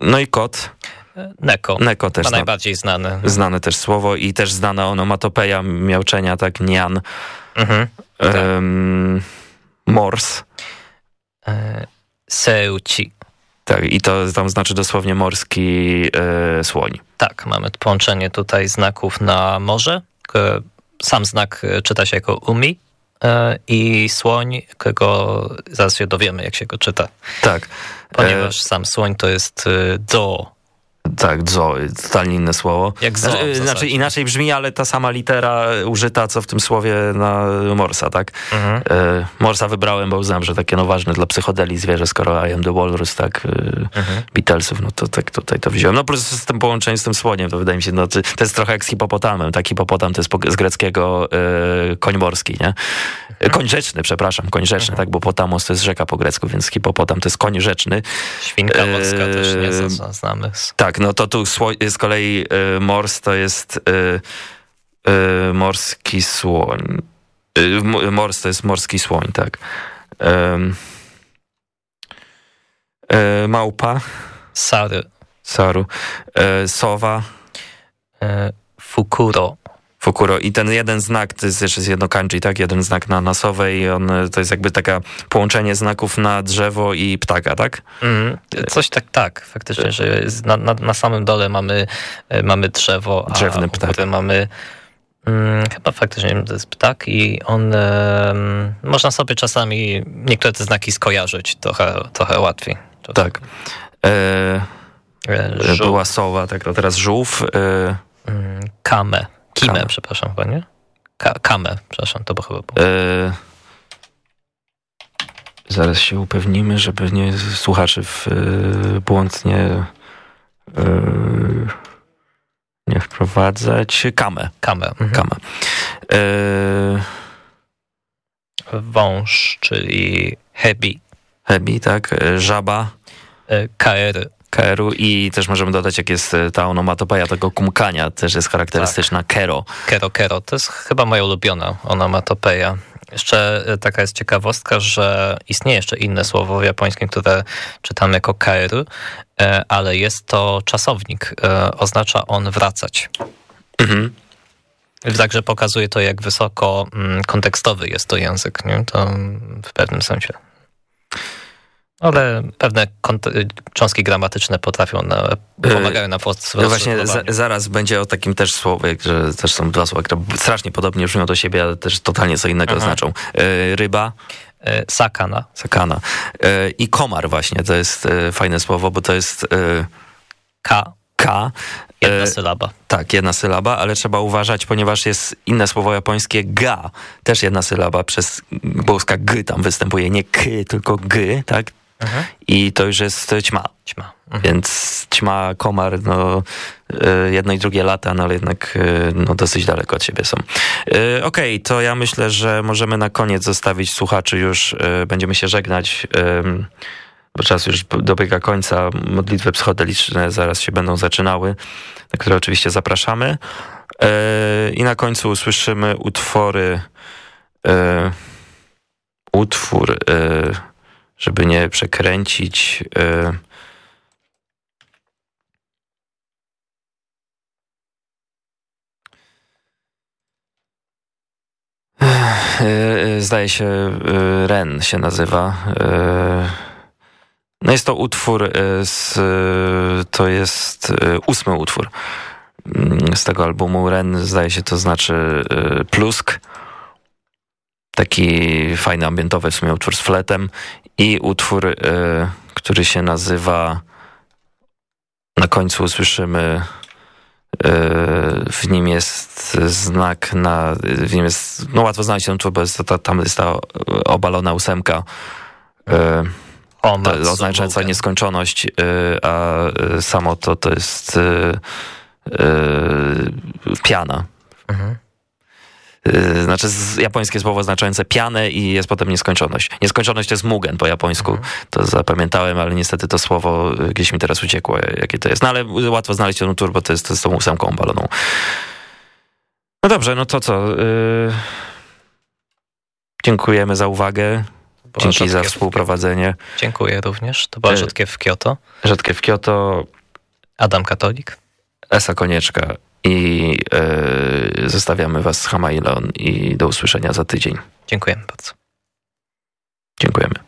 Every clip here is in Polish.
No i kot. Neko. Neko też. Ma najbardziej znane. Znane też słowo i też znana onomatopeja miałczenia, tak, nian. Mhm. Um, mors. E, Seuci. Tak, i to tam znaczy dosłownie morski e, słoń. Tak, mamy połączenie tutaj znaków na morze. Sam znak e, czyta się jako umi i słoń, którego zaraz się dowiemy, jak się go czyta. Tak. Ponieważ e... sam słoń to jest do tak, zo, totalnie inne słowo. Jak zo, znaczy, znaczy, inaczej brzmi, ale ta sama litera użyta, co w tym słowie na Morsa, tak? Mhm. E, Morsa wybrałem, bo uznałem, że takie no ważne dla psychodeli zwierzę, skoro I am the walrus, tak? E, mhm. Beatlesów, no to tak tutaj to wziąłem. No plus z tym połączeniem z tym słoniem, to wydaje mi się, no to jest trochę jak z hipopotamem, tak? Hipopotam to jest z greckiego e, koń morski, nie? Mhm. Koń rzeczny, przepraszam, koń rzeczny, mhm. tak? Bo potamos to jest rzeka po grecku, więc hipopotam to jest koń rzeczny. Świnka morska e, też nie znamy. Tak, no to tu z kolei y, mors to jest y, y, morski słoń. Y, mors to jest morski słoń, tak. Y, małpa. Sary. Saru. Y, sowa. Fukuro. Fukuro. I ten jeden znak, to jest jeszcze jedno kanji, tak? Jeden znak na nasowej, on, to jest jakby taka połączenie znaków na drzewo i ptaka, tak? Mm, coś tak, tak, faktycznie, że na, na, na samym dole mamy, e, mamy drzewo, a Drzewny ptak. mamy Hmm, chyba faktycznie to jest ptak i on e, można sobie czasami niektóre te znaki skojarzyć trochę, trochę łatwiej. Tak. E, e, była sowa, tak, teraz żółw. E, mm, Kimę, Kame. przepraszam, chyba nie? Ka Kamę, przepraszam, to by chyba było. E... Zaraz się upewnimy, żeby nie słuchaczy w e, błąd nie, e, nie wprowadzać. Kamę. Kamę. Mhm. Kamę. Wąż, czyli hebi. Hebi, tak. Żaba. Kaery. KR-u i też możemy dodać, jak jest e, ta onomatopeja tego kumkania, też jest charakterystyczna, tak. kero. Kero, kero, to jest chyba moja ulubiona onomatopeja. Jeszcze e, taka jest ciekawostka, że istnieje jeszcze inne słowo w japońskim, które czytamy jako kaeru, e, ale jest to czasownik. Oznacza on wracać. Mhm. Także pokazuje to, jak wysoko mm, kontekstowy jest to język, nie? to w pewnym sensie. Ale pewne cząstki gramatyczne potrafią, na, pomagają nam No właśnie, za, zaraz będzie o takim też słowie, że też są dwa słowa, które strasznie podobnie brzmią do siebie, ale też totalnie co innego Aha. znaczą. E, ryba. E, sakana. Sakana. E, I komar właśnie, to jest fajne słowo, bo to jest... K. K. Jedna sylaba. Tak, jedna sylaba, ale trzeba uważać, ponieważ jest inne słowo japońskie ga, też jedna sylaba, przez boska g tam występuje, nie k, tylko g, tak? Mhm. I to już jest ćma. ćma. Mhm. Więc ćma, komar, no e, jedno i drugie lata, no ale jednak e, no, dosyć daleko od siebie są. E, okej, okay, to ja myślę, że możemy na koniec zostawić słuchaczy już, będziemy się żegnać bo czas już dobiega końca. Modlitwy psychodeliczne zaraz się będą zaczynały, na które oczywiście zapraszamy. I na końcu usłyszymy utwory utwór żeby nie przekręcić. E, e, zdaje się, e, Ren się nazywa. No jest to utwór, z, to jest ósmy utwór mm, z tego albumu. Ren zdaje się to znaczy plusk. Taki fajny ambientowy w sumie utwór z fletem i utwór, y, który się nazywa na końcu usłyszymy y, w nim jest znak na, w nim jest, no łatwo znaleźć ten utwór, bo jest to, tam jest ta obalona ósemka y, oznaczająca nieskończoność, a samo to to jest piana. Mhm. Y, znaczy japońskie słowo oznaczające pianę i jest potem nieskończoność. Nieskończoność to jest mugen po japońsku. Mhm. To zapamiętałem, ale niestety to słowo gdzieś mi teraz uciekło, jakie to jest. No ale łatwo znaleźć ten utwór, bo to jest, to z tą ósemką baloną. No dobrze, no to co? Yy... Dziękujemy za uwagę. Dzięki za współprowadzenie. Dziękuję również. To była Rzadkiew w Kyoto. Rzadkiew w Kyoto. Adam Katolik. Esa Konieczka i yy, zostawiamy Was z Hamailon i do usłyszenia za tydzień. Dziękujemy bardzo. Dziękujemy.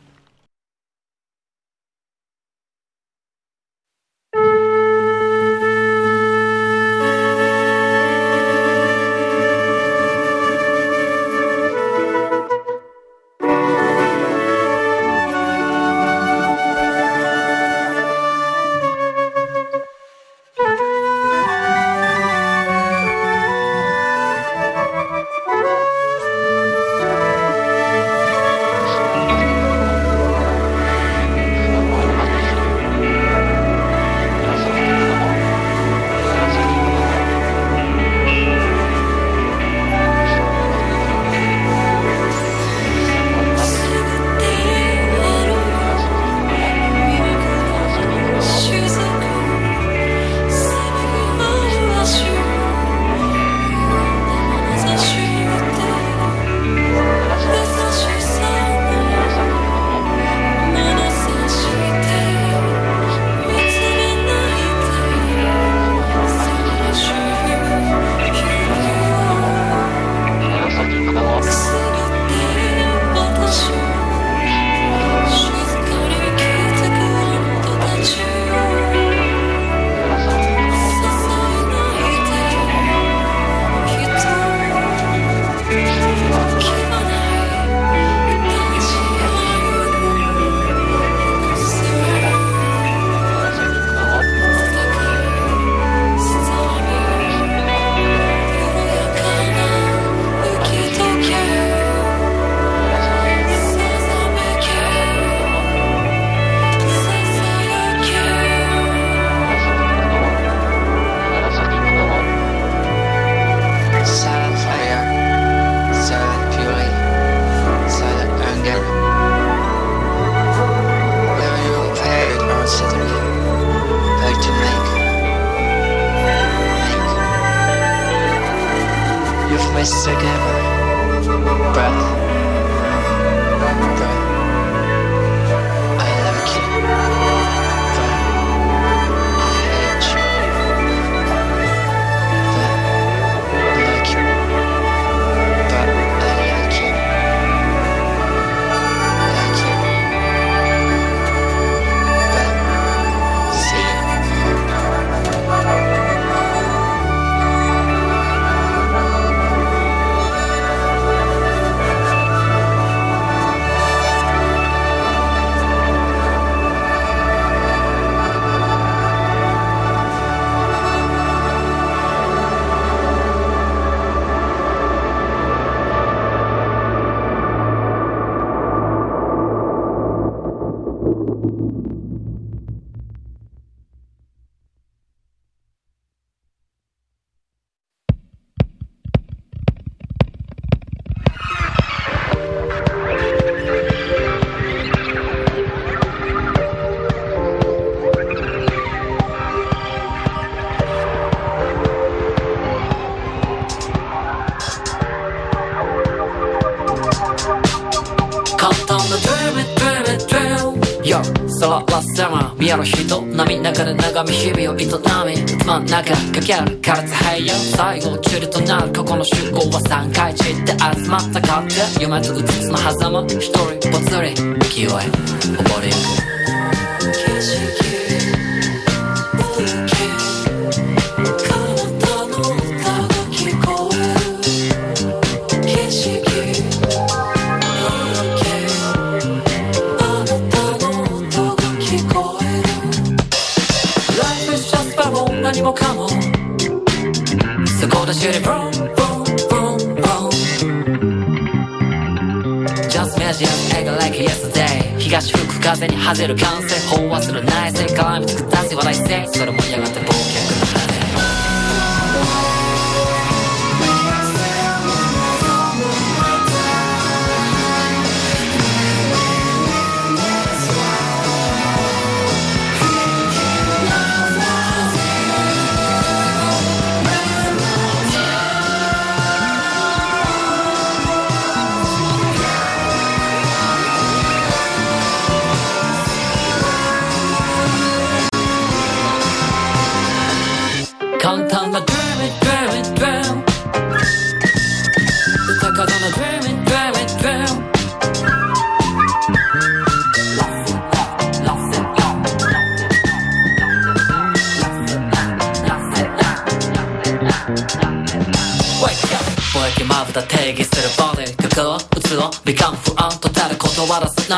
till like yesterday 東吹く風にはぜる歓声飽和する内戦。絡みつく男性笑いせそれもやがて冒険。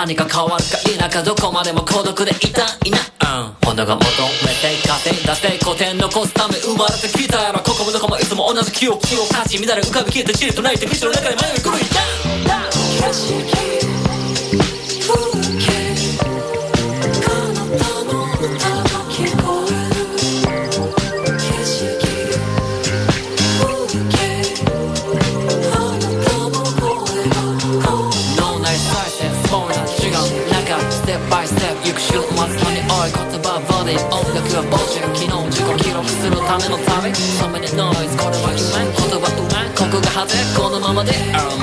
何か変わるか否かどこまでも孤独でいた。いなうん炎が求めて稼いだ成功点残すため生まれてきたやろここもどこもいつも同じ記憶記憶立ち乱れ浮かび消えて散りと泣いて道の中で迷い狂いダこのままで。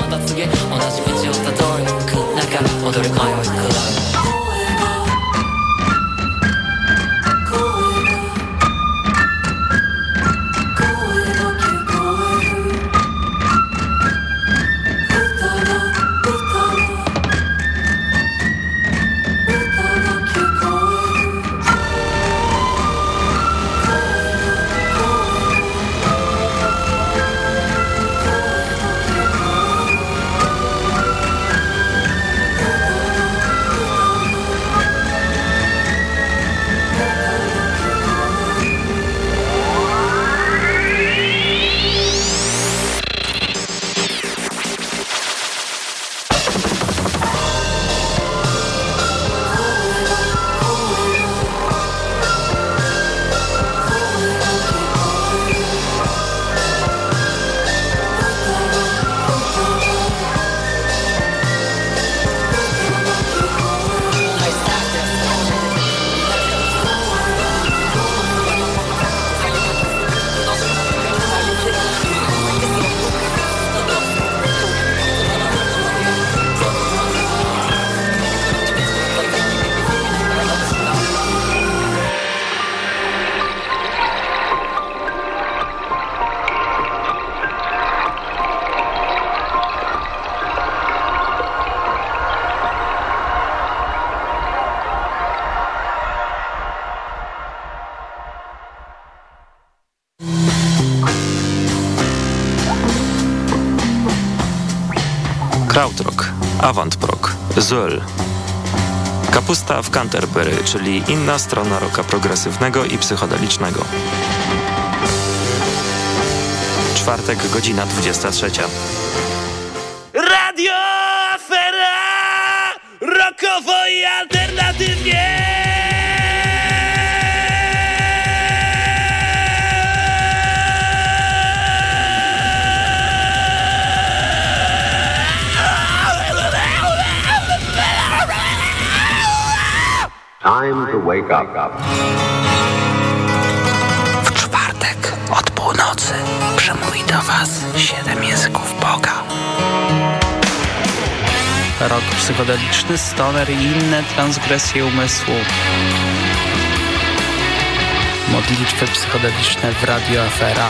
Avantprog, Zöll. Kapusta w Canterbury, czyli inna strona roka progresywnego i psychodelicznego. Czwartek, godzina 23. Radio Afera! Rokowo i alternatywnie! W czwartek od północy przemówi do Was siedem języków Boga. Rok psychodeliczny, stoner i inne transgresje umysłu. Modlitwy psychodeliczne w Radio Afera.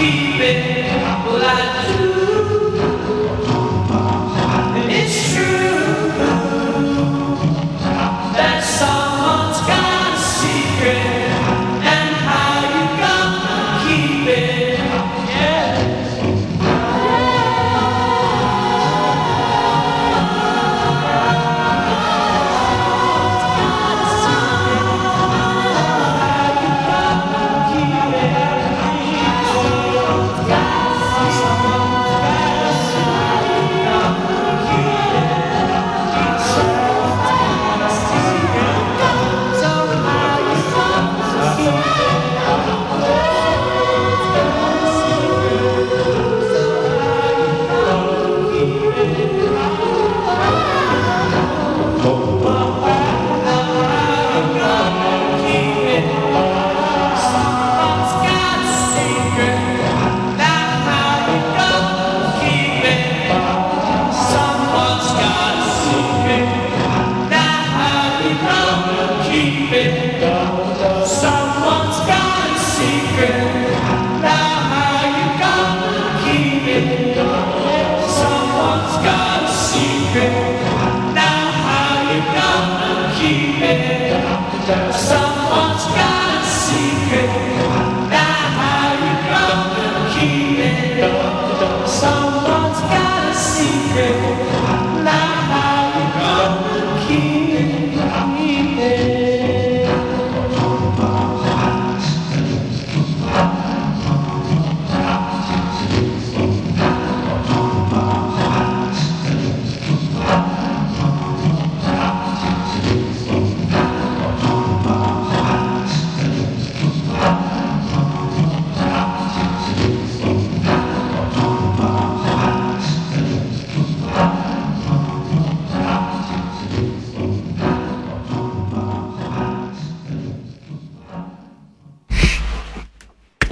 keep it.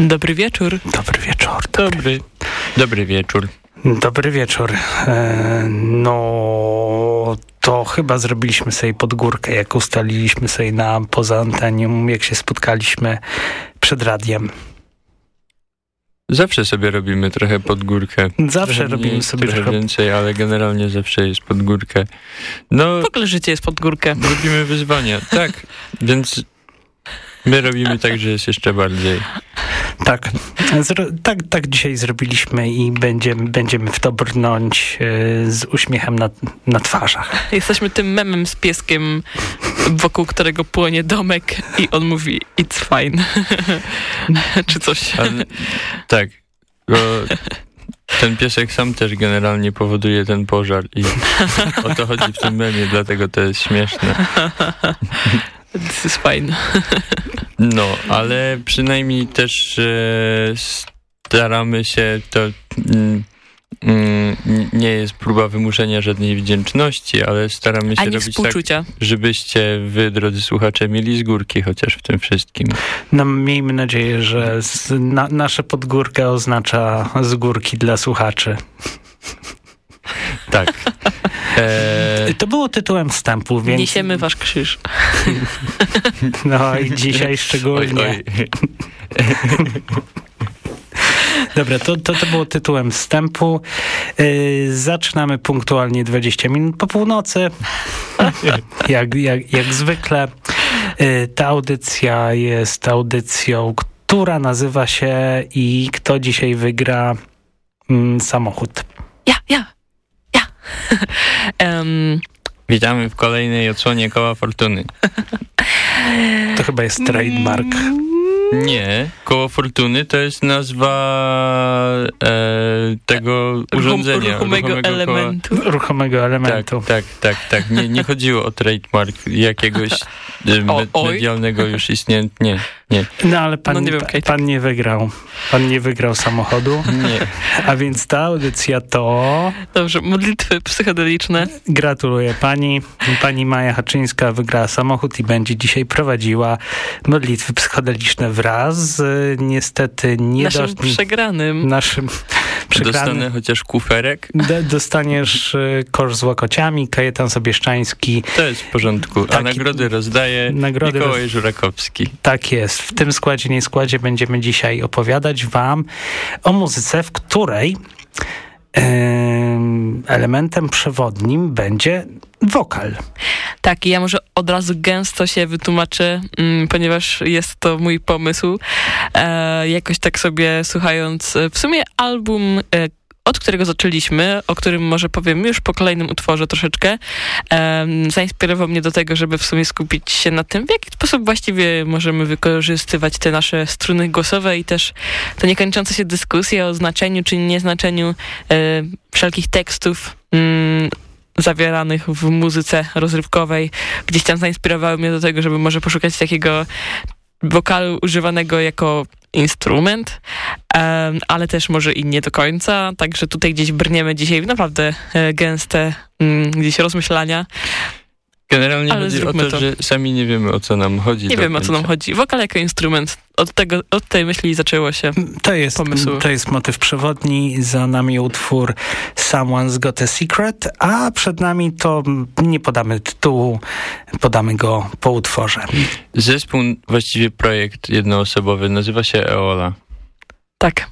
Dobry wieczór. Dobry wieczór. Dobry. Dobry wieczór. Dobry wieczór. E, no to chyba zrobiliśmy sobie podgórkę, jak ustaliliśmy sobie na poza antenium, jak się spotkaliśmy przed radiem. Zawsze sobie robimy trochę podgórkę. Zawsze trochę robimy mniej, sobie trochę trochę... więcej, ale generalnie zawsze jest podgórkę. No, W ogóle życie jest pod górkę. robimy wyzwania. Tak, więc my robimy tak, że jest jeszcze bardziej. Tak, zro, tak, tak dzisiaj zrobiliśmy i będziemy, będziemy w to brnąć e, z uśmiechem na, na twarzach. Jesteśmy tym memem z pieskiem, wokół którego płonie domek i on mówi it's fine. Czy coś. Ale, tak, bo ten piesek sam też generalnie powoduje ten pożar i o to chodzi w tym memie, dlatego to jest śmieszne. This is fine. No, ale przynajmniej też e, staramy się to. Mm, mm, nie jest próba wymuszenia żadnej wdzięczności, ale staramy się Ani robić tak, współczucia. żebyście wy, drodzy słuchacze, mieli z górki chociaż w tym wszystkim. No, miejmy nadzieję, że z, na, nasze podgórkę oznacza z górki dla słuchaczy. Tak. E, To było tytułem wstępu, więc... Niesiemy wasz krzyż. No i dzisiaj szczególnie. oj, oj. Dobra, to, to, to było tytułem wstępu. Yy, zaczynamy punktualnie 20 minut po północy. jak, jak, jak zwykle. Yy, ta audycja jest audycją, która nazywa się i kto dzisiaj wygra mm, samochód. Ja, ja, ja. Um, Witamy w kolejnej odsłonie Koła Fortuny. To chyba jest trademark. Nie, Koło Fortuny to jest nazwa e, tego urządzenia. ruchomego ruchomego elementu. Ruchomego Koła. elementu. Tak, tak, tak, tak. Nie, nie chodziło o trademark jakiegoś e, me, oj. medialnego już istnienia. Nie, nie, No ale pan, No nie wiem, Kate. pan nie wygrał. Pan nie wygrał samochodu. nie. A więc ta audycja to... Dobrze, modlitwy psychodeliczne. Gratuluję pani. Pani Maja Haczyńska wygrała samochód i będzie dzisiaj prowadziła modlitwy psychodeliczne wraz z niestety nie Naszym do- przegranym. naszym Dostanę przegranym. chociaż kuferek. D- dostaniesz y, kosz z łokociami, Kajetan Sobieszczański. To jest w porządku. A nagrody rozdaje Nagrody Mikołaj roz- Żurakowski. Tak jest. W tym składzie, nie składzie będziemy dzisiaj opowiadać wam o muzyce, w której elementem przewodnim będzie wokal. Tak, i ja może od razu gęsto się wytłumaczę, mm, ponieważ jest to mój pomysł. E, jakoś tak sobie słuchając, e, w sumie album, e, od którego zaczęliśmy, o którym może powiem już po kolejnym utworze troszeczkę, em, zainspirował mnie do tego, żeby w sumie skupić się na tym, w jaki sposób właściwie możemy wykorzystywać te nasze struny głosowe i też te niekończące się dyskusje o znaczeniu czy nieznaczeniu e, wszelkich tekstów, mm, zawieranych w muzyce rozrywkowej. Gdzieś tam zainspirowały mnie do tego, żeby może poszukać takiego wokalu używanego jako instrument, ale też może i nie do końca, także tutaj gdzieś brniemy dzisiaj w naprawdę e, gęste mm, gdzieś rozmyślania. Generalnie Ale chodzi o to, to. że sami nie wiemy o co nam chodzi. Nie do wiem o co nam końca. chodzi. Wokal jako instrument. Od, tego, od tej myśli zaczęło się. To jest, Pomysł. to jest motyw przewodni, za nami utwór Someone's Got a Secret, a przed nami to nie podamy tytułu, podamy go po utworze. Zespół, właściwie projekt jednoosobowy, nazywa się Eola. Tak.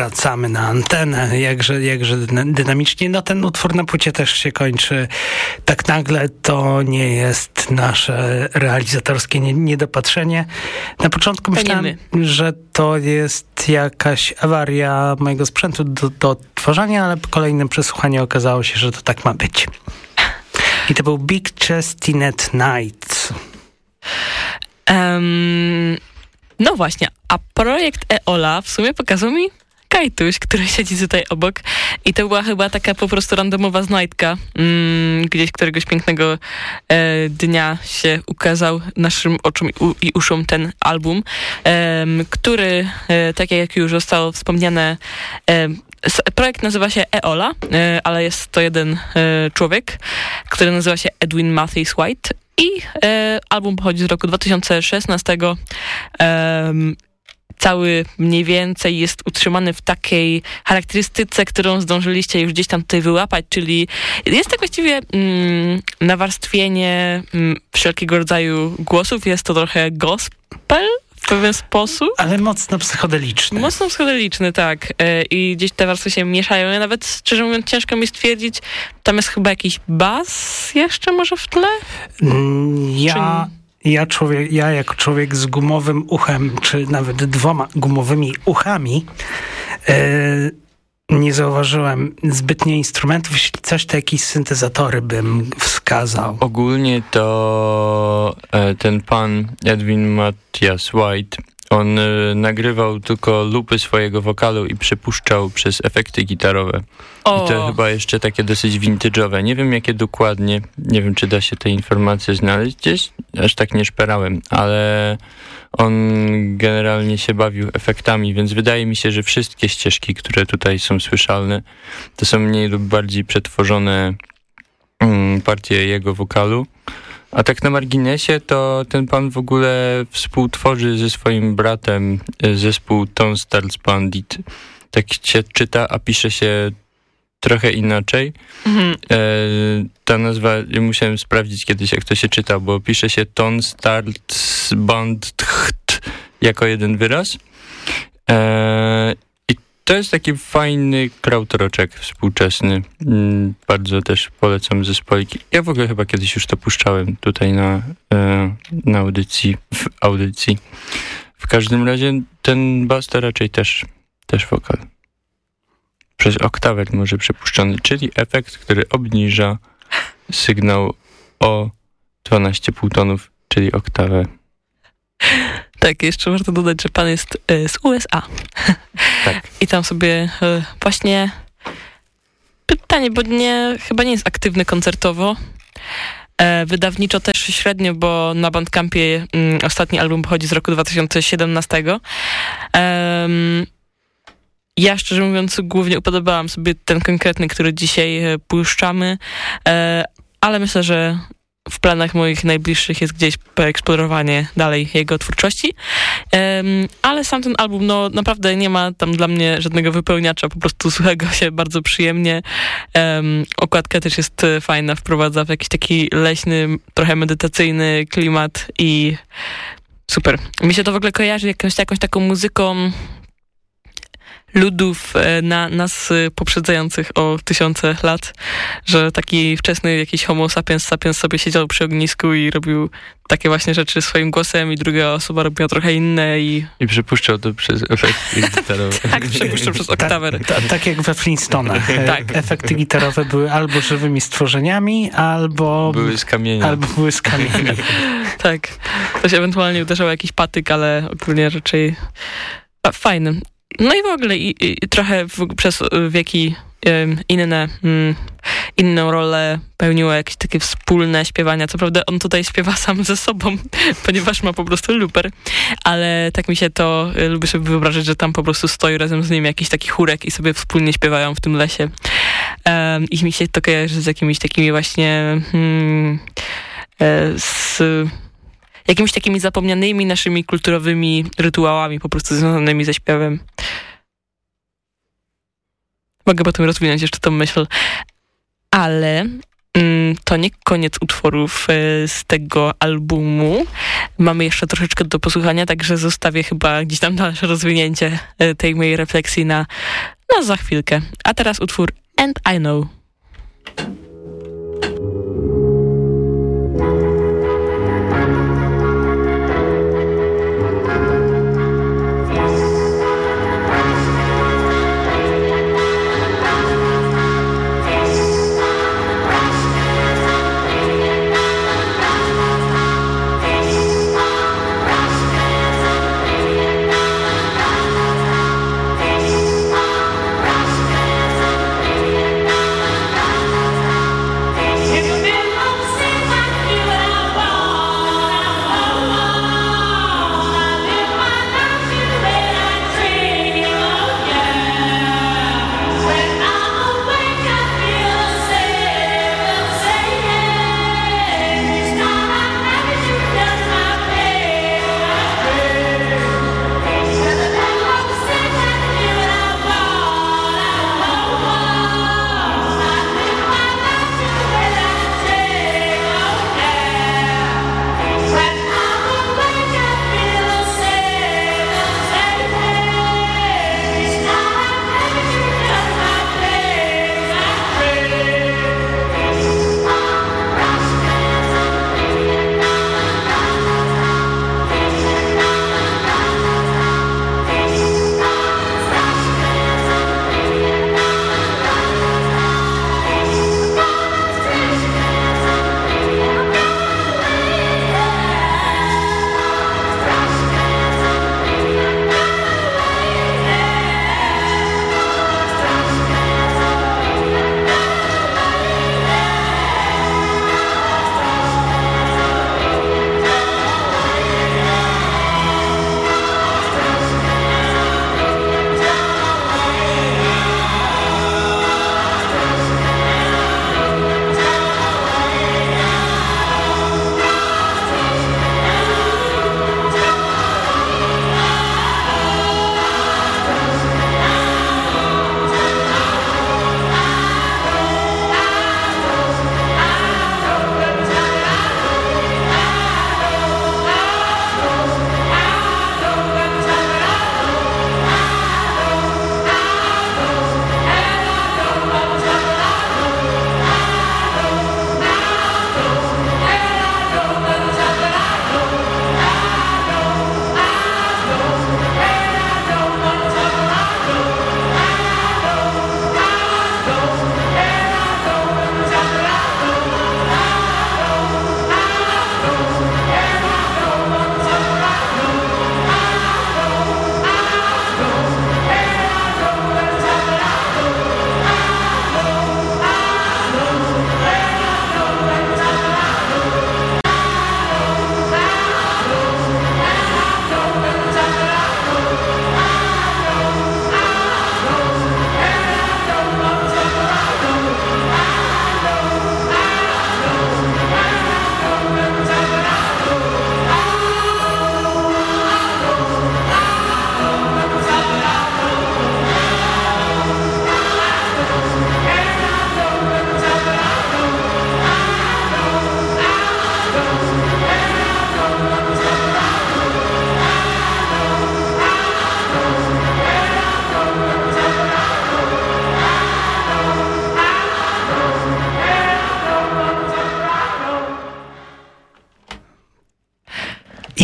Wracamy na antenę, jakże, jakże dynamicznie. No ten utwór na płycie też się kończy tak nagle. To nie jest nasze realizatorskie niedopatrzenie. Na początku myślałem, że to jest jakaś awaria mojego sprzętu do, do odtwarzania, ale po kolejnym przesłuchaniu okazało się, że to tak ma być. I to był Big Chestinet Nights. Um, no właśnie, a projekt EOLA w sumie pokazał mi Kajtuś, który siedzi tutaj obok i to była chyba taka po prostu randomowa znajdka. Mm, gdzieś któregoś pięknego e, dnia się ukazał naszym oczom i, u, i uszom ten album, e, który, e, tak jak już zostało wspomniane, e, Projekt nazywa się EOLA, e, ale jest to jeden e, człowiek, który nazywa się Edwin Matthews White i album pochodzi z roku 2016. Cały mniej więcej jest utrzymany w takiej charakterystyce, którą zdążyliście już gdzieś tam tutaj wyłapać, czyli jest to właściwie mm, nawarstwienie mm, wszelkiego rodzaju głosów. Jest to trochę gospel, w pewien sposób. Ale mocno psychodeliczny. Mocno psychodeliczny, tak. E, I gdzieś te warstwy się mieszają. Ja nawet, szczerze mówiąc, ciężko mi stwierdzić, tam jest chyba jakiś bas jeszcze może w tle? Mm, ja... Ja, człowiek, ja jako człowiek z gumowym uchem, czy nawet dwoma gumowymi uchami, yy, nie zauważyłem zbytnio instrumentów. Jeśli coś, to jakieś syntezatory bym wskazał. Ogólnie to e, ten pan Edwin Matthias White on y, nagrywał tylko lupy swojego wokalu i przepuszczał przez efekty gitarowe. O. I to chyba jeszcze takie dosyć vintage'owe. Nie wiem jakie dokładnie, nie wiem czy da się te informacje znaleźć gdzieś, aż tak nie szperałem, ale on generalnie się bawił efektami, więc wydaje mi się, że wszystkie ścieżki, które tutaj są słyszalne, to są mniej lub bardziej przetworzone mm, partie jego wokalu. A tak na marginesie, to ten pan w ogóle współtworzy ze swoim bratem e, zespół Stars Bandit. Tak się czyta, a pisze się trochę inaczej. Mhm. E, ta nazwa, musiałem sprawdzić kiedyś, jak to się czyta, bo pisze się Ton Stars Band jako jeden wyraz. E, to jest taki fajny krautroczek współczesny. Mm, bardzo też polecam zespoliki. Ja w ogóle chyba kiedyś już to puszczałem tutaj na, e, na audycji, w audycji. W każdym razie ten bas to raczej też, też wokal. Przez oktawę może przepuszczony, czyli efekt, który obniża sygnał o 12 półtonów, czyli oktawę. Tak, jeszcze warto dodać, że pan jest e, z USA. Tak. I tam sobie e, właśnie pytanie, bo nie, chyba nie jest aktywny koncertowo. E, wydawniczo też średnio, bo na Bandcampie mm, ostatni album pochodzi z roku 2017. ja szczerze mówiąc głównie upodobałam sobie ten konkretny, który dzisiaj puszczamy, ale myślę, że w planach moich najbliższych jest gdzieś poeksplorowanie dalej jego twórczości. Um, ale sam ten album, no naprawdę nie ma tam dla mnie żadnego wypełniacza, po prostu słucha go się bardzo przyjemnie. Um, okładka też jest fajna, wprowadza w jakiś taki leśny, trochę medytacyjny klimat i super. Mi się to w ogóle kojarzy jakąś, jakąś taką muzyką ludów e, na nas e, poprzedzających o tysiące lat, że taki wczesny jakiś homo sapiens sapiens sobie siedział przy ognisku i robił takie właśnie rzeczy swoim głosem i druga osoba robiła trochę inne i... I przepuszczał to przez efekty gitarowe. tak, przepuszczał przez oktawę. Tak, tak jak we Flintstonach. tak. Efekty gitarowe były albo żywymi stworzeniami, albo... Były z kamienia. Albo były z kamienia. tak. To się ewentualnie uderzał jakiś patyk, ale ogólnie raczej fajny. No i w ogóle i, i trochę w, przez wieki inne, mm, inną rolę pełniło jakieś takie wspólne śpiewania. Co prawda on tutaj śpiewa sam ze sobą, ponieważ ma po prostu luper, ale tak mi się to, y, lubię sobie wyobrazić, że tam po prostu stoi razem z nim jakiś taki chórek i sobie wspólnie śpiewają w tym lesie. I mi się to kojarzy z jakimiś takimi właśnie hmm, z jakimiś takimi zapomnianymi naszymi kulturowymi rytuałami po prostu związanymi ze śpiewem. Mogę potem rozwinąć jeszcze tą myśl. Ale mm, to nie koniec utworów e, z tego albumu, mamy jeszcze troszeczkę do posłuchania, także zostawię chyba gdzieś tam dalsze rozwinięcie e, tej mojej refleksji na, na za chwilkę. A teraz utwór And I Know.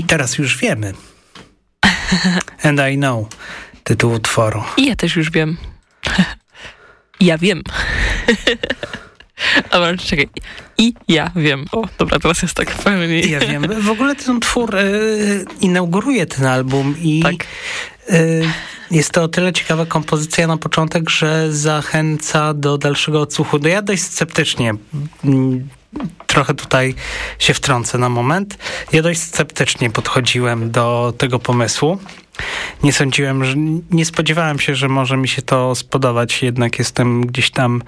Teraz już wiemy. And I know. Tytuł utworu. I ja też już wiem. ja wiem. Ale czekaj. I ja wiem. O, dobra, teraz jest tak pełniej. Ja wiem. W ogóle ten twór y, inauguruje ten album i tak. y, jest to o tyle ciekawa kompozycja na początek, że zachęca do dalszego odsłuchu. No ja dość sceptycznie trochę tutaj się wtrącę na moment. Ja dość sceptycznie podchodziłem do tego pomysłu. Nie sądziłem, że nie spodziewałem się, że może mi się to spodobać, jednak jestem gdzieś tam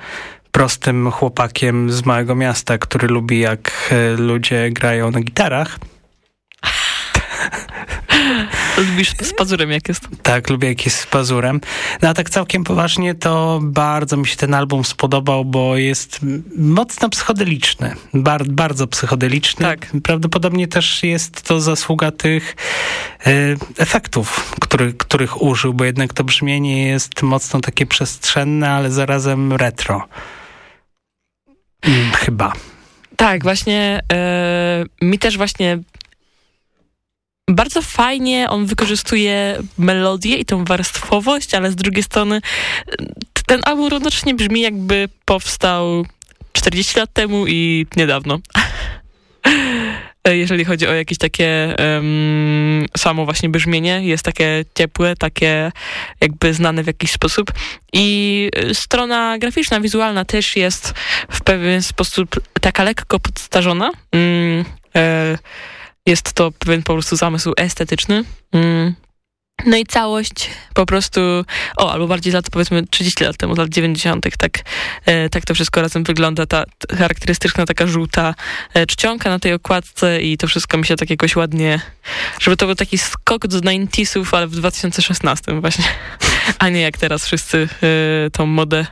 prostym chłopakiem z małego miasta, który lubi jak e, ludzie grają na gitarach. Lubisz z pazurem, jak jest. Tak, lubię jak jest z pazurem. No a tak całkiem poważnie, to bardzo mi się ten album spodobał, bo jest mocno psychodeliczny. Bar bardzo psychodeliczny. Tak. Prawdopodobnie też jest to zasługa tych e, efektów, który, których użył, bo jednak to brzmienie jest mocno takie przestrzenne, ale zarazem retro. Mm, chyba. Tak, właśnie e, mi też właśnie bardzo fajnie on wykorzystuje melodię i tą warstwowość, ale z drugiej strony e, ten album równocześnie brzmi jakby powstał 40 lat temu i niedawno. Jeżeli chodzi o jakieś takie um, samo właśnie brzmienie, jest takie ciepłe, takie jakby znane w jakiś sposób. I strona graficzna, wizualna też jest w pewien sposób taka lekko podstarzona. Mm, e, jest to pewien po prostu zamysł estetyczny. Mm. No i całość po prostu, o, albo bardziej lat, powiedzmy 30 lat temu, lat 90., tak, e, tak to wszystko razem wygląda, ta, charakterystyczna taka żółta e, czcionka na tej okładce i to wszystko mi się tak jakoś ładnie, żeby to był taki skok do 90sów, ale w 2016 właśnie, a nie jak teraz wszyscy e, tą modę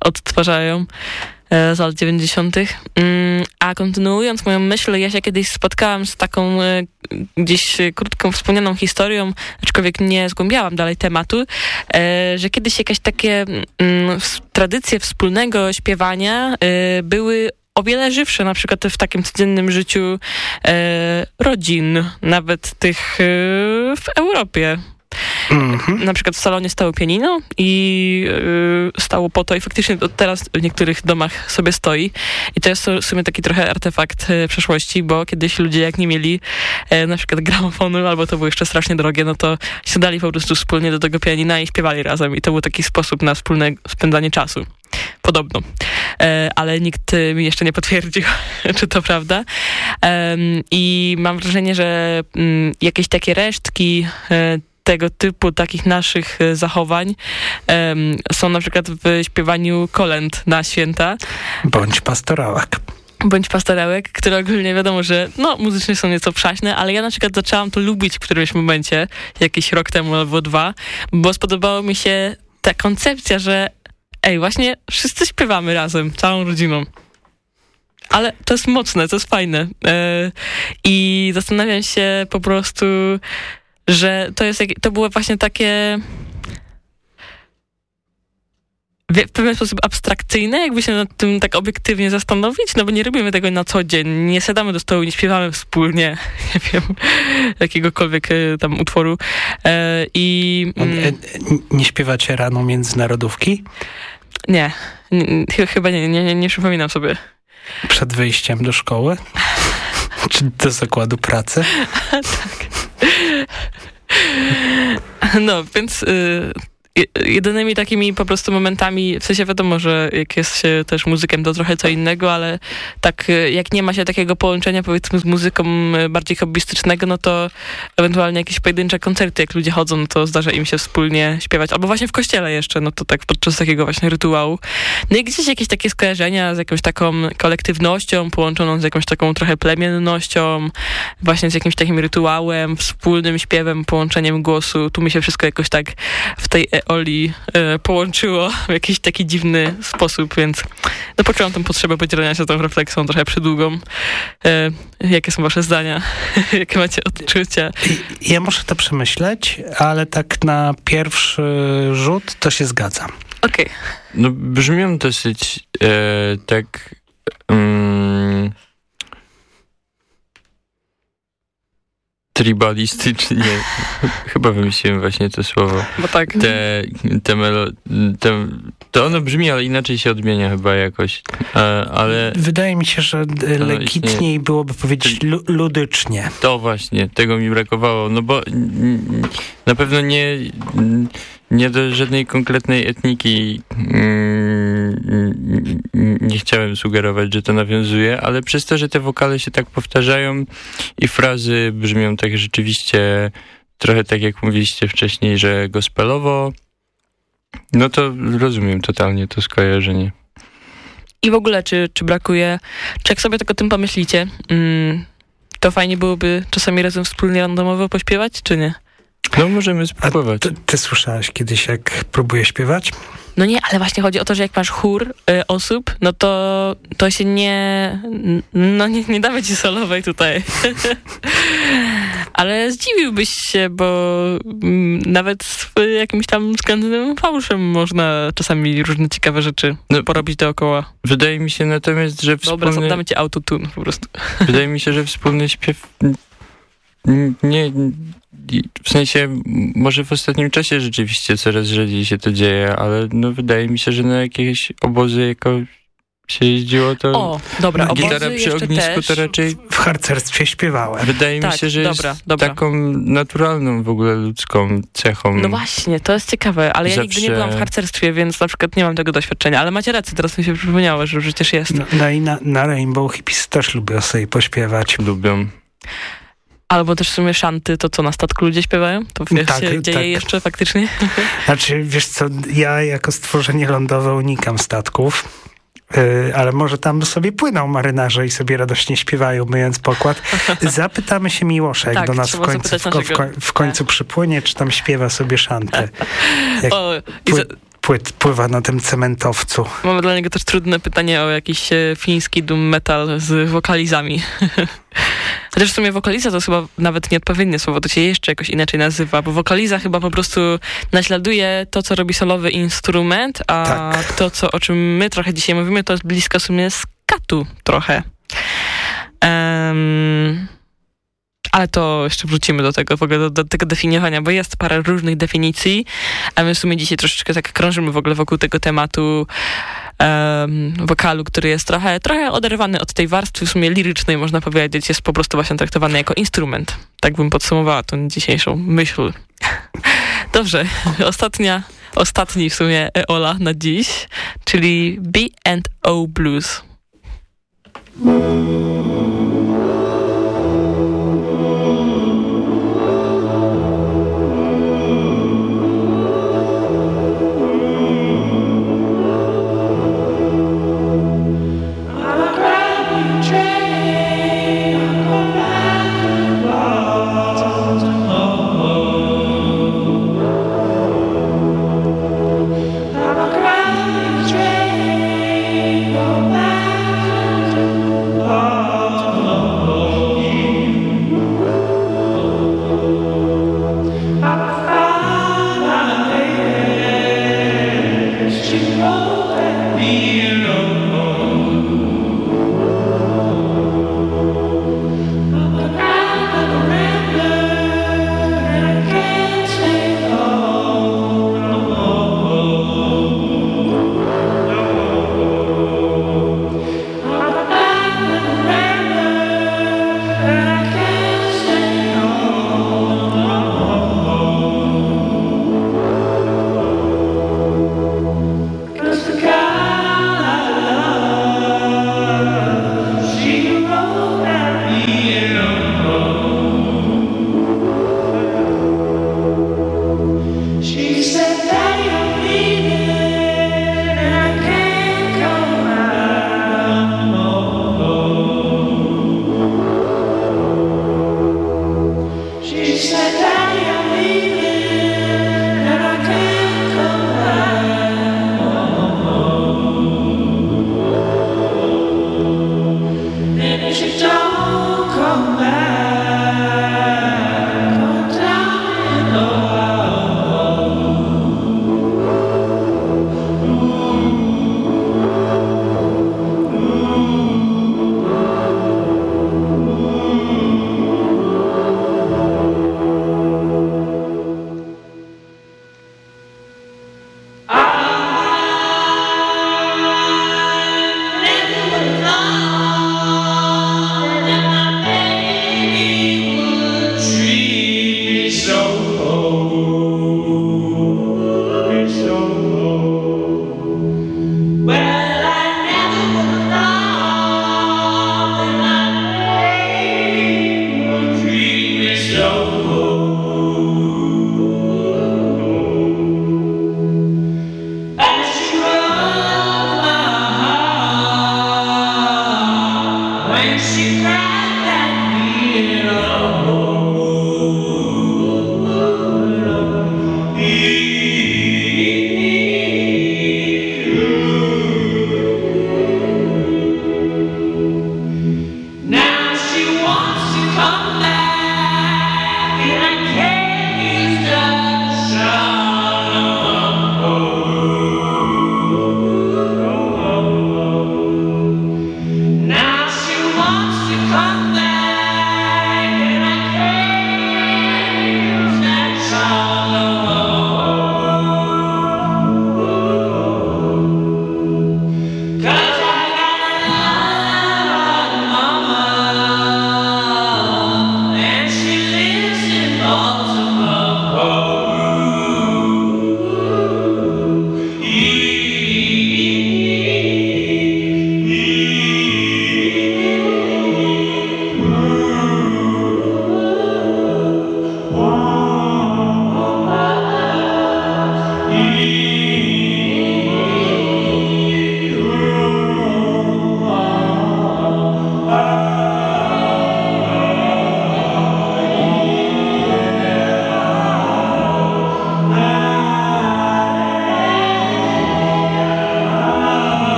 odtwarzają. E, z lat 90. Mm, a kontynuując moją myśl, ja się kiedyś spotkałam z taką e, gdzieś krótką wspomnianą historią, aczkolwiek nie zgłębiałam dalej tematu, e, że kiedyś jakieś takie mm, tradycje wspólnego śpiewania były o wiele żywsze, na przykład w takim codziennym życiu rodzin, nawet tych w Europie. Mm-hmm. Na przykład w salonie stało pianino i yy, stało po to i faktycznie teraz w niektórych domach sobie stoi. I to jest w sumie taki trochę artefakt yy, przeszłości, bo kiedyś ludzie jak nie mieli yy, na przykład gramofonu, albo to było jeszcze strasznie drogie, no to siadali po prostu wspólnie do tego pianina i śpiewali razem. I to był taki sposób na wspólne spędzanie czasu. Podobno. E, ale nikt mi jeszcze nie potwierdził, czy to prawda. I mam wrażenie, że mm, jakieś takie resztki e, tego typu takich naszych e, zachowań um, są na przykład w śpiewaniu kolęd na święta. Bądź pastorałek bądź pastorałek, które ogólnie wiadomo, że no, muzycznie są nieco przaśne, ale ja na przykład zaczęłam to lubić w którymś momencie, jakiś rok temu albo dwa, bo spodobało mi się ta koncepcja, że ej, właśnie wszyscy śpiewamy razem, całą rodziną. Ale to jest mocne, to jest fajne. Yy, I zastanawiam się po prostu, że to jest, to było właśnie takie w pewien sposób abstrakcyjne, jakby się nad tym tak obiektywnie zastanowić, no bo nie robimy tego na co dzień, nie siadamy do stołu, nie śpiewamy wspólnie, nie wiem, jakiegokolwiek e, tam utworu e, i... Mm, e, nie śpiewacie rano międzynarodówki? Nie, chyba nie, nie, nie, nie przypominam sobie. Przed wyjściem do szkoły? Czy do zakładu pracy? tak. No, więc y, jedynymi takimi po prostu momentami, w sensie wiadomo, że jak jest się też muzykiem, to trochę co innego, ale tak jak nie ma się takiego połączenia powiedzmy z muzyką bardziej hobbystycznego, no to ewentualnie jakieś pojedyncze koncerty, jak ludzie chodzą, no to zdarza im się wspólnie śpiewać, albo właśnie w kościele jeszcze, no to tak podczas takiego właśnie rytuału. No i gdzieś jakieś takie skojarzenia z jakąś taką kolektywnością, połączoną z jakąś taką trochę plemiennością, właśnie z jakimś takim rytuałem, wspólnym śpiewem, połączeniem głosu, tu mi się wszystko jakoś tak w tej Oli e, połączyło w jakiś taki dziwny sposób, więc no, poczułam tę potrzebę podzielenia się tą refleksją trochę przydługą. E, jakie są wasze zdania? jakie macie odczucia? Ja muszę to przemyśleć, ale tak na pierwszy rzut to się zgadzam. Okej. Okay. No brzmią dosyć e, tak... Mm, tribalistycznie. Chyba wymyśliłem właśnie to słowo. Bo tak. Te, te, melo, te, to ono brzmi, ale inaczej się odmienia chyba jakoś. ale... Wydaje mi się, że legitniej byłoby powiedzieć ludycznie. To właśnie, tego mi brakowało. No bo na pewno nie, nie do żadnej konkretnej etniki mm, nie chciałem sugerować, że to nawiązuje, ale przez to, że te wokale się tak powtarzają i frazy brzmią tak rzeczywiście trochę tak jak mówiliście wcześniej, że gospelowo, no to rozumiem totalnie to skojarzenie. I w ogóle, czy, czy brakuje, czy jak sobie tak o tym pomyślicie, mm, to fajnie byłoby czasami razem wspólnie randomowo pośpiewać, czy nie? No możemy spróbować. Ty, ty słyszałeś kiedyś, jak próbuję śpiewać? No nie, ale właśnie chodzi o to, że jak masz chór y, osób, no to to się nie... No nie, nie damy ci solowej tutaj. ale zdziwiłbyś się, bo mm, nawet z jakimś tam skandynawym fałszem można czasami różne ciekawe rzeczy no, porobić dookoła. Wydaje mi się natomiast, że wspólny... Dobra, damy ci autotune po prostu. Wydaje mi się, że wspólny śpiew nie, w sensie, może w ostatnim czasie rzeczywiście coraz rzadziej się to dzieje, ale no wydaje mi się, że na jakieś obozy jako się jeździło, to o, dobra, gitara przy ognisku też. to raczej... W harcerstwie śpiewałem. Wydaje tak, mi się, że dobra, jest dobra. taką naturalną w ogóle ludzką cechą. No właśnie, to jest ciekawe, ale ja Zawsze... nigdy nie byłam w harcerstwie, więc na przykład nie mam tego doświadczenia, ale macie rację, teraz mi się przypomniało, że przecież jest. No, no i na, na Rainbow Hippies też lubią sobie pośpiewać. Lubią. Albo też w sumie szanty, to co na statku ludzie śpiewają? To wiesz, tak, się dzieje tak. jeszcze faktycznie? Znaczy, wiesz co, ja jako stworzenie lądowe unikam statków. Yy, ale może tam sobie płyną marynarze i sobie radośnie śpiewają, myjąc pokład. Zapytamy się Miłosza, jak Tak, do nas w końcu, w, w, koń- w końcu przypłynie, czy tam śpiewa sobie szantę. Jak O, pły, za, pły, pływa na tym cementowcu. mamy dla niego też trudne pytanie o jakiś e, fiński doom metal z wokalizami. Chociaż w sumie wokaliza to chyba nawet nieodpowiednie słowo, to się jeszcze jakoś inaczej nazywa, bo wokaliza chyba po prostu naśladuje to, co robi solowy instrument, a Tak. to, co, o czym my trochę dzisiaj mówimy, to jest blisko w sumie skatu trochę. Em, ale to jeszcze wrócimy do tego, w ogóle do, do tego definiowania, bo jest parę różnych definicji, a my w sumie dzisiaj troszeczkę tak krążymy w ogóle wokół tego tematu em, wokalu, który jest trochę, trochę oderwany od tej warstwy w sumie lirycznej, można powiedzieć, jest po prostu właśnie traktowany jako instrument. Tak bym podsumowała tą dzisiejszą myśl. Dobrze, ostatnia, ostatni w sumie Ola na dziś, czyli B&O Blues.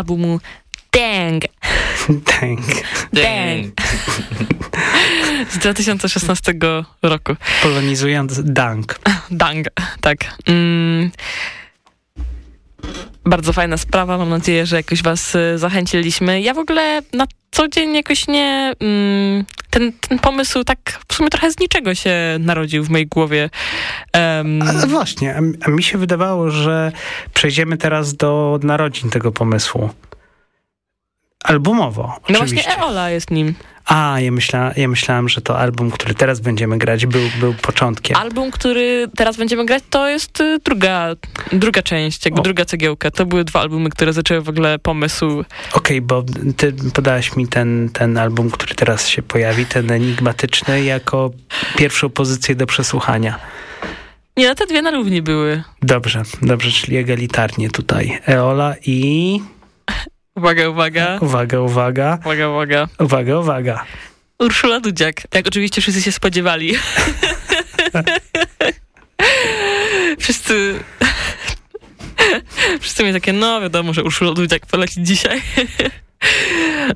Albumu Dang. Dang. Dang. Z 2016 roku. Polonizując Dang. Dang, tak. Mm. Bardzo fajna sprawa, mam nadzieję, że jakoś was y, zachęciliśmy. Ja w ogóle na co dzień jakoś nie... Mm, ten, ten pomysł tak w sumie trochę z niczego się narodził w mojej głowie. Um, A właśnie, a, mi się wydawało, że przejdziemy teraz do narodzin tego pomysłu. Albumowo, no oczywiście. właśnie Eola jest nim. A, ja, myśla, ja myślałem, że to album, który teraz będziemy grać, był, był początkiem. Album, który teraz będziemy grać, to jest y, druga, druga część, jakby O. druga cegiełka. To były dwa albumy, które zaczęły w ogóle pomysł. Okej, bo ty podałeś mi ten, ten album, który teraz się pojawi, ten enigmatyczny, jako pierwszą pozycję do przesłuchania. Nie, no te dwie na równi były. Dobrze, dobrze, czyli egalitarnie tutaj. Eola i... Uwaga, uwaga. Uwaga, uwaga, Uwaga, uwaga. uwaga, uwaga. Urszula Dudziak, jak oczywiście wszyscy się spodziewali. wszyscy... wszyscy mieli takie, no wiadomo, że Urszula Dudziak poleci dzisiaj.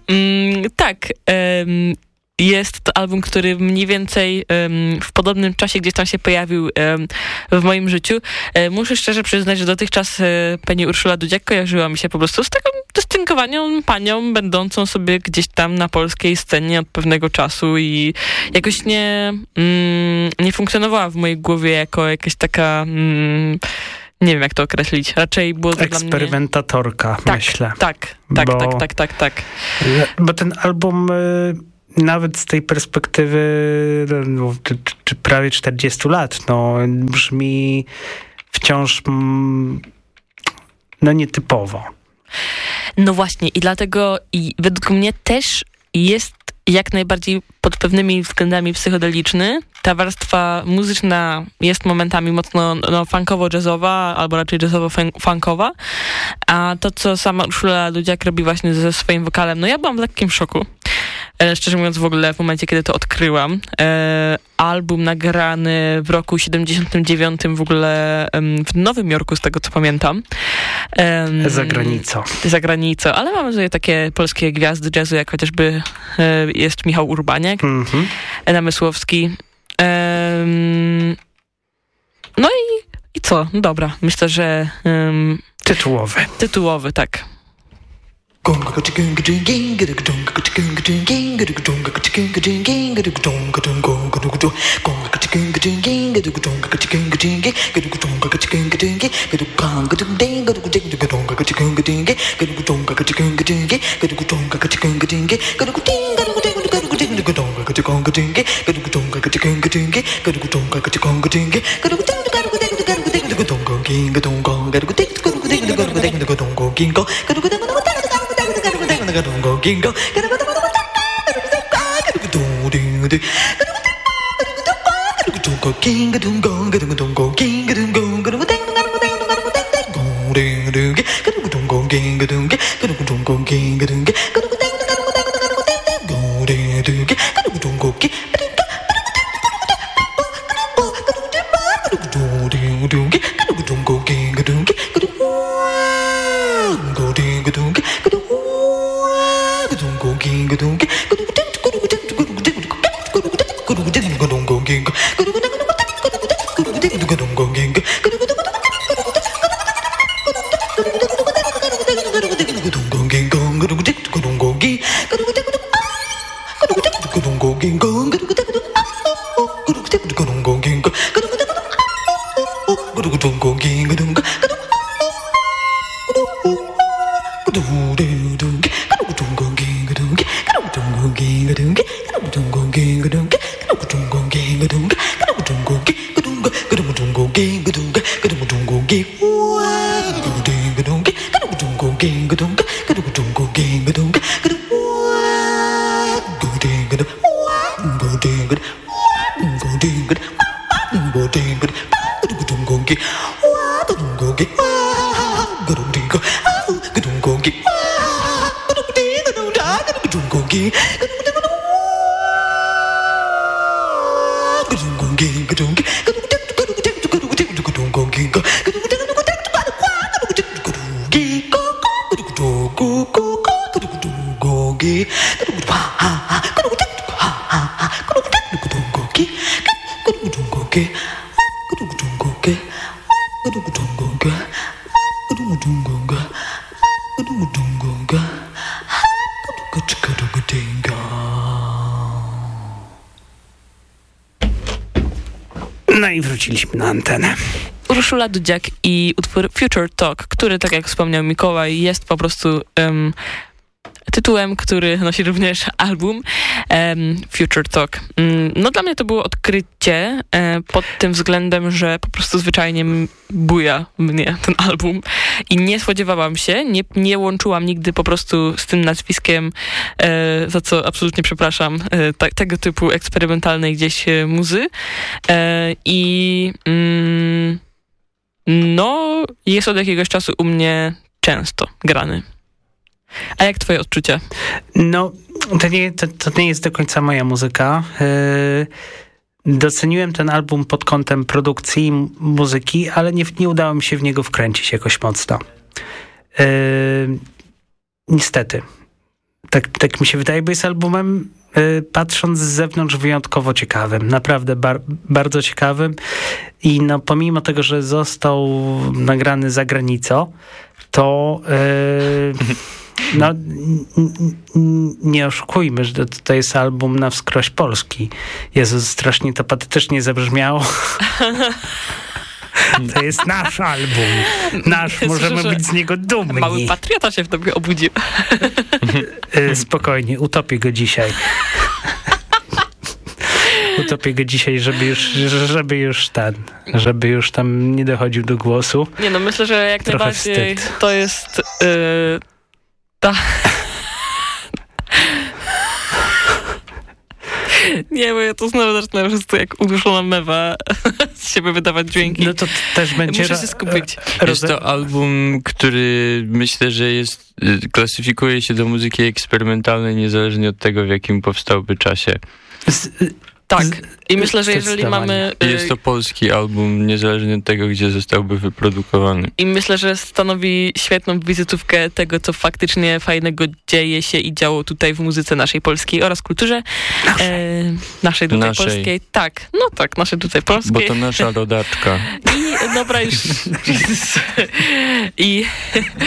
mm, tak, em, jest to album, który mniej więcej em, w podobnym czasie gdzieś tam się pojawił em, w moim życiu. E, muszę szczerze przyznać, że dotychczas e, pani Urszula Dudziak kojarzyła mi się po prostu z taką dystyngowaną panią, będącą sobie gdzieś tam na polskiej scenie od pewnego czasu i jakoś nie, mm, nie funkcjonowała w mojej głowie jako jakaś taka... Mm, nie wiem, jak to określić. Raczej było to dla mnie... Eksperymentatorka, Tak, myślę. Tak, tak, Bo- tak, tak, tak, tak. Bo ten album y, nawet z tej perspektywy no, czy, czy- prawie 40 lat, no brzmi wciąż mm, no nietypowo. No właśnie i dlatego i według mnie też jest jak najbardziej pod pewnymi względami psychodeliczny. Ta warstwa muzyczna jest momentami mocno no, funkowo-jazzowa, albo raczej jazzowo-funkowa, a to, co sama Urszula Dudziak robi właśnie ze swoim wokalem, no ja byłam w lekkim szoku. E, szczerze mówiąc w ogóle w momencie, kiedy to odkryłam. E, album nagrany w roku 79 w ogóle w Nowym Jorku, z tego co pamiętam. Za granicą. za granicą, ale mamy sobie takie polskie gwiazdy jazzu, jak chociażby e, jest Michał Urbaniak, Mhm. Namysłowski. No i, i co? No Dobra, myślę, że Tytułowy. tytułowy, tak. 거 가동거 긴거. 그리고 두고 두고 두고 두고 그리고 두고 그리고 두고 긴거 둥거 그리고 둥거 긴거 둥거 그리고 땡동 가는 거 땡동 가는 거 땡땡 고리르게 그리고 둥거 긴거 둥게 그리고 둥거 긴거 둥게 그리고 Ding-a-doo. Urszula Dudziak i utwór Future Talk, który, tak jak wspomniał Mikołaj, jest po prostu um, tytułem, który nosi również album um, Future Talk. Um, no dla mnie to było odkrycie um, pod tym względem, że po prostu zwyczajnie buja mnie ten album i nie spodziewałam się, nie, nie łączyłam nigdy po prostu z tym nazwiskiem, e, za co absolutnie przepraszam, e, ta, tego typu eksperymentalnej gdzieś muzy i mm, no jest od jakiegoś czasu u mnie często grany. A jak twoje odczucia? No, to nie, to, to nie jest do końca moja muzyka. Yy, doceniłem ten album pod kątem produkcji muzyki, ale nie, nie udało mi się w niego wkręcić jakoś mocno. Yy, niestety. Tak, tak mi się wydaje, bo jest albumem yy, patrząc z zewnątrz wyjątkowo ciekawym. Naprawdę bar bardzo ciekawym. I no, pomimo tego, że został nagrany za granicą, to yy, no, nie oszukujmy, że to jest album na wskroś polski. Jezus, strasznie to patetycznie zabrzmiało. To jest nasz album. Nasz, możemy być z niego dumni. Mały patriota się w tobie obudził. Spokojnie, utopię go dzisiaj. Utopię go dzisiaj, żeby już, żeby już ten, żeby już tam nie dochodził do głosu. Nie no, myślę, że jak Trochę najbardziej wstyd. to jest yy, ta... Nie, bo ja to znowu zacznę po prostu jak uduszona mewa z siebie wydawać dźwięki. No to też będzie... Muszę się skupić. Jest to album, który myślę, że jest y, klasyfikuje się do muzyki eksperymentalnej niezależnie od tego, w jakim powstałby czasie. Z, Tak. I myślę, że jeżeli mamy... Y, jest to polski album, niezależnie od tego, gdzie zostałby wyprodukowany. I myślę, że stanowi świetną wizytówkę tego, co faktycznie fajnego dzieje się i działo tutaj w muzyce naszej polskiej oraz kulturze naszej, e, naszej tutaj Naszej. polskiej. Tak, no tak, naszej tutaj polskiej. Bo to nasza rodaczka. I dobra, już. I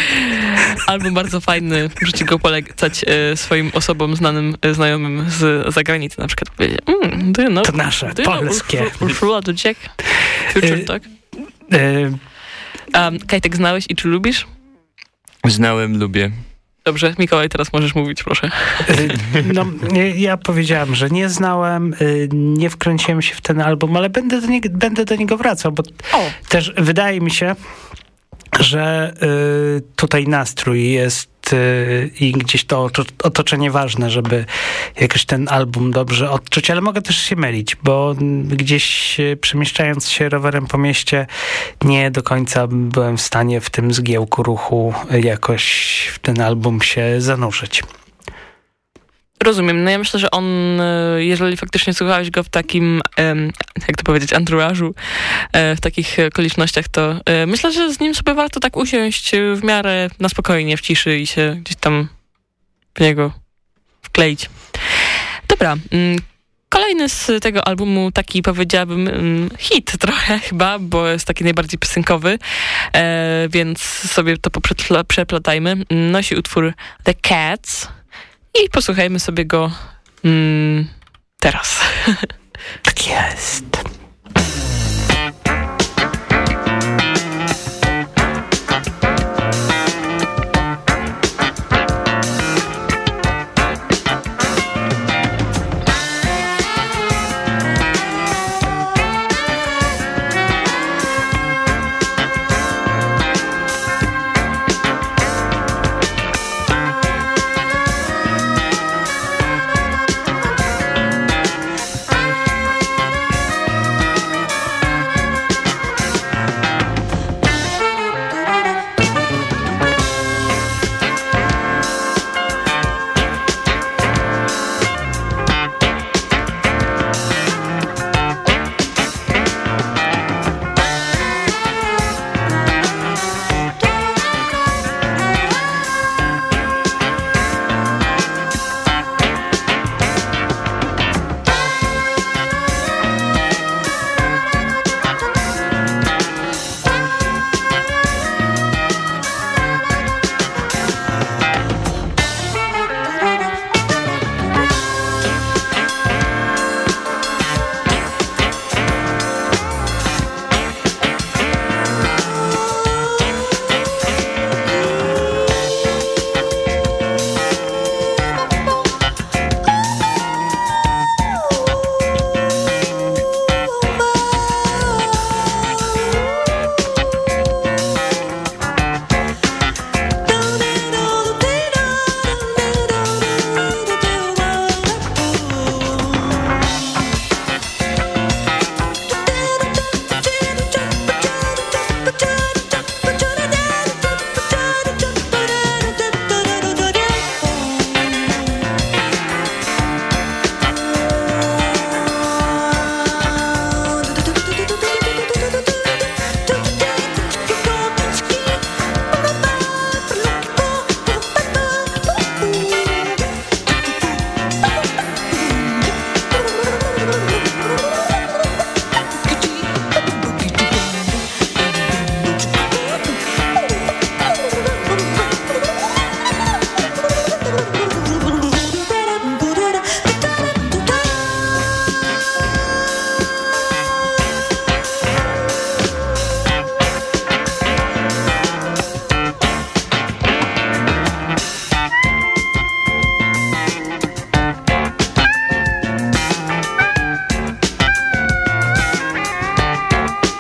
album bardzo fajny. Możecie go polecać e, swoim osobom znanym, e, znajomym z zagranicy. Na przykład mm, do you know, To nasze, do you know polskie. Urszula- Urszula Dudziak? Future Y, Talk. e, Um, Kajtek, znałeś i czy lubisz? Znałem, lubię. Dobrze, Mikołaj, teraz możesz mówić, proszę. Y, No, ja powiedziałem, że nie znałem, nie wkręciłem się w ten album, ale będę do niego, będę do niego wracał, bo O. też wydaje mi się, że y, tutaj nastrój jest y, i gdzieś to oto- otoczenie ważne, żeby jakoś ten album dobrze odczuć, ale mogę też się mylić, bo gdzieś y, przemieszczając się rowerem po mieście nie do końca byłem w stanie w tym zgiełku ruchu y, jakoś w ten album się zanurzyć. Rozumiem. No ja myślę, że on, e, jeżeli faktycznie słuchałeś go w takim, jak to powiedzieć, anturażu, e, w takich okolicznościach, to e, myślę, że z nim sobie warto tak usiąść w miarę na spokojnie, w ciszy i się gdzieś tam w niego wkleić. Dobra. mm, Kolejny z tego albumu taki powiedziałabym mm, hit trochę chyba, bo jest taki najbardziej piosenkowy, więc sobie to poprzepla- przeplatajmy. Nosi utwór The Cats i posłuchajmy sobie go mm, teraz. Tak jest.